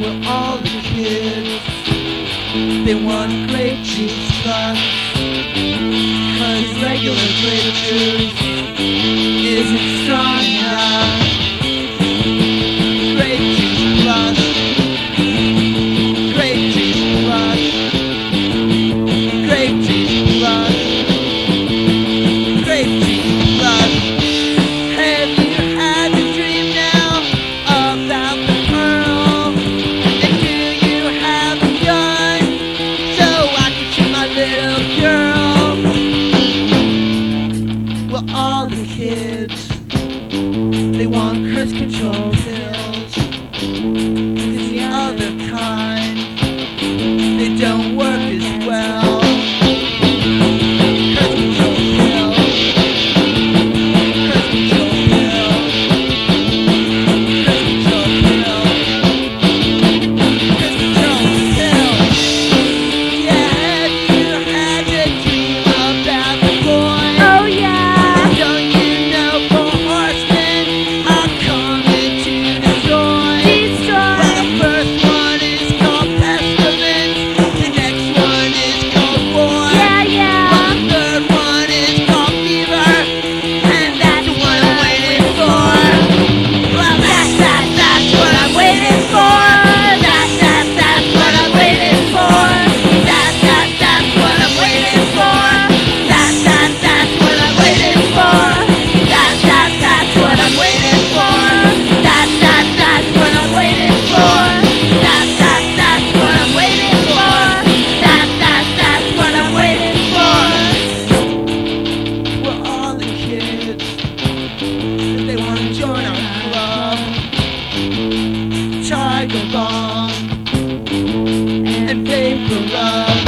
We're all the kids. They want grape juice fun. Cause regular grape juice isn't strong Well, all the kids, they want cruise control too. came from love.